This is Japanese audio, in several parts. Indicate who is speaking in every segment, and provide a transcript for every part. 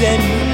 Speaker 1: send me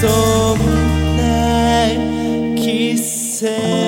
Speaker 1: そんな奇跡。